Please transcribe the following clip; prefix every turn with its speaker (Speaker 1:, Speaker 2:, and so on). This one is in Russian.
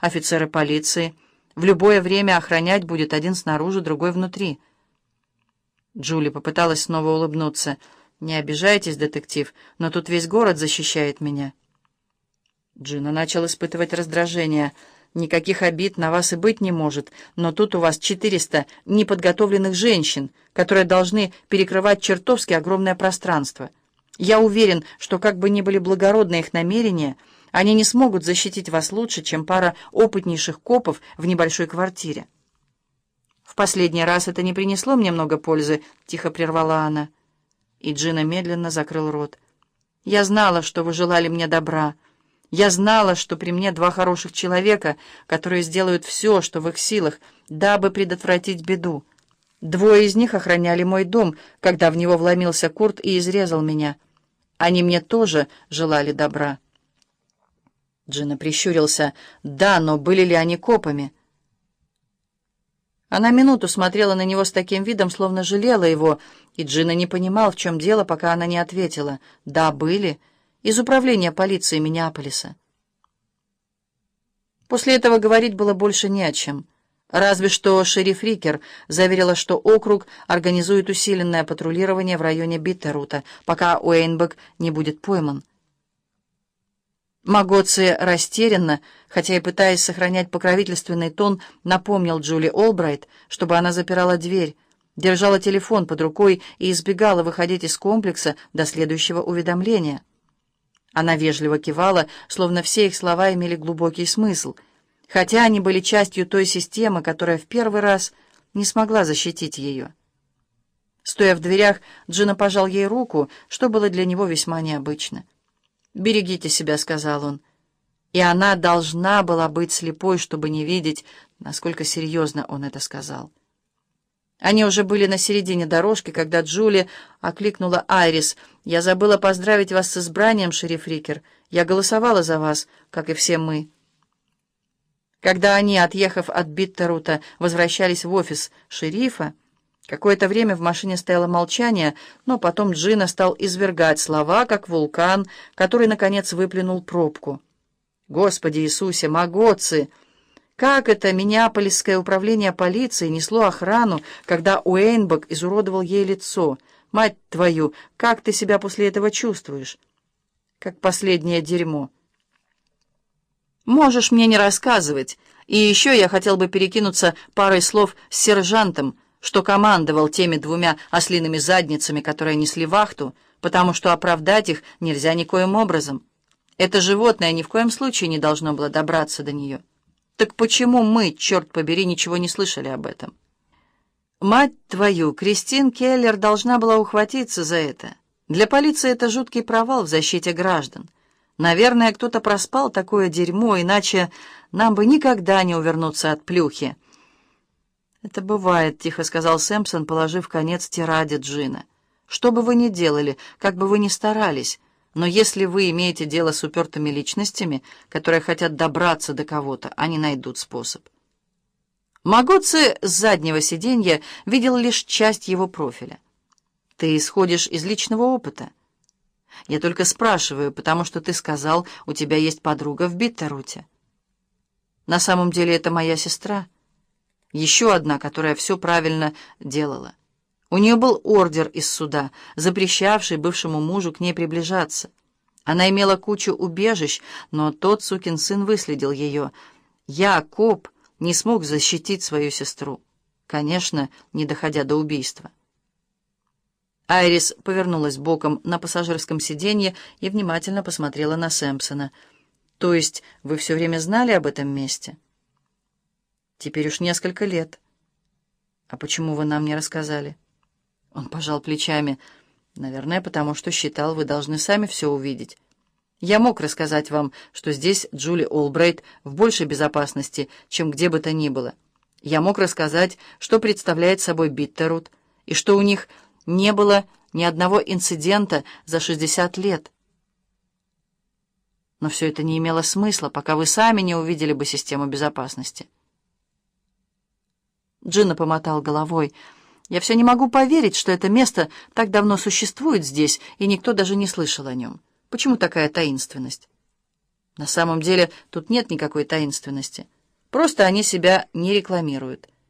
Speaker 1: офицеры полиции. В любое время охранять будет один снаружи, другой внутри. Джули попыталась снова улыбнуться. «Не обижайтесь, детектив, но тут весь город защищает меня». Джина начал испытывать раздражение. «Никаких обид на вас и быть не может, но тут у вас 400 неподготовленных женщин, которые должны перекрывать чертовски огромное пространство. Я уверен, что как бы ни были благородны их намерения, они не смогут защитить вас лучше, чем пара опытнейших копов в небольшой квартире». «В последний раз это не принесло мне много пользы», — тихо прервала она. И Джина медленно закрыл рот. «Я знала, что вы желали мне добра». Я знала, что при мне два хороших человека, которые сделают все, что в их силах, дабы предотвратить беду. Двое из них охраняли мой дом, когда в него вломился Курт и изрезал меня. Они мне тоже желали добра. Джина прищурился. «Да, но были ли они копами?» Она минуту смотрела на него с таким видом, словно жалела его, и Джина не понимал, в чем дело, пока она не ответила. «Да, были» из управления полиции Миннеаполиса. После этого говорить было больше не о чем. Разве что шериф Рикер заверила, что округ организует усиленное патрулирование в районе Биттерута, пока Уэйнбек не будет пойман. Магоци растерянно, хотя и пытаясь сохранять покровительственный тон, напомнил Джули Олбрайт, чтобы она запирала дверь, держала телефон под рукой и избегала выходить из комплекса до следующего уведомления. Она вежливо кивала, словно все их слова имели глубокий смысл, хотя они были частью той системы, которая в первый раз не смогла защитить ее. Стоя в дверях, Джина пожал ей руку, что было для него весьма необычно. «Берегите себя», — сказал он. И она должна была быть слепой, чтобы не видеть, насколько серьезно он это сказал. Они уже были на середине дорожки, когда Джули окликнула Айрис. «Я забыла поздравить вас с избранием, шериф Рикер. Я голосовала за вас, как и все мы». Когда они, отъехав от Биттерута, возвращались в офис шерифа, какое-то время в машине стояло молчание, но потом Джина стал извергать слова, как вулкан, который, наконец, выплюнул пробку. «Господи Иисусе, Магоцы!» Как это Миннеаполисское управление полиции несло охрану, когда Уэйнбок изуродовал ей лицо? Мать твою, как ты себя после этого чувствуешь? Как последнее дерьмо. Можешь мне не рассказывать. И еще я хотел бы перекинуться парой слов с сержантом, что командовал теми двумя ослиными задницами, которые несли вахту, потому что оправдать их нельзя никоим образом. Это животное ни в коем случае не должно было добраться до нее. Так почему мы, черт побери, ничего не слышали об этом? Мать твою, Кристин Келлер должна была ухватиться за это. Для полиции это жуткий провал в защите граждан. Наверное, кто-то проспал такое дерьмо, иначе нам бы никогда не увернуться от плюхи. «Это бывает», — тихо сказал Сэмпсон, положив конец тираде Джина. «Что бы вы ни делали, как бы вы ни старались, но если вы имеете дело с упертыми личностями, которые хотят добраться до кого-то, они найдут способ. Магоци с заднего сиденья видел лишь часть его профиля. Ты исходишь из личного опыта. Я только спрашиваю, потому что ты сказал, у тебя есть подруга в Биттеруте. На самом деле это моя сестра. Еще одна, которая все правильно делала. У нее был ордер из суда, запрещавший бывшему мужу к ней приближаться. Она имела кучу убежищ, но тот сукин сын выследил ее. Я, коп, не смог защитить свою сестру. Конечно, не доходя до убийства. Айрис повернулась боком на пассажирском сиденье и внимательно посмотрела на Сэмпсона. «То есть вы все время знали об этом месте?» «Теперь уж несколько лет». «А почему вы нам не рассказали?» Он пожал плечами. «Наверное, потому что считал, вы должны сами все увидеть. Я мог рассказать вам, что здесь Джули Олбрейт в большей безопасности, чем где бы то ни было. Я мог рассказать, что представляет собой Биттерут, и что у них не было ни одного инцидента за 60 лет. Но все это не имело смысла, пока вы сами не увидели бы систему безопасности». Джина помотал головой. Я все не могу поверить, что это место так давно существует здесь, и никто даже не слышал о нем. Почему такая таинственность? На самом деле тут нет никакой таинственности. Просто они себя не рекламируют.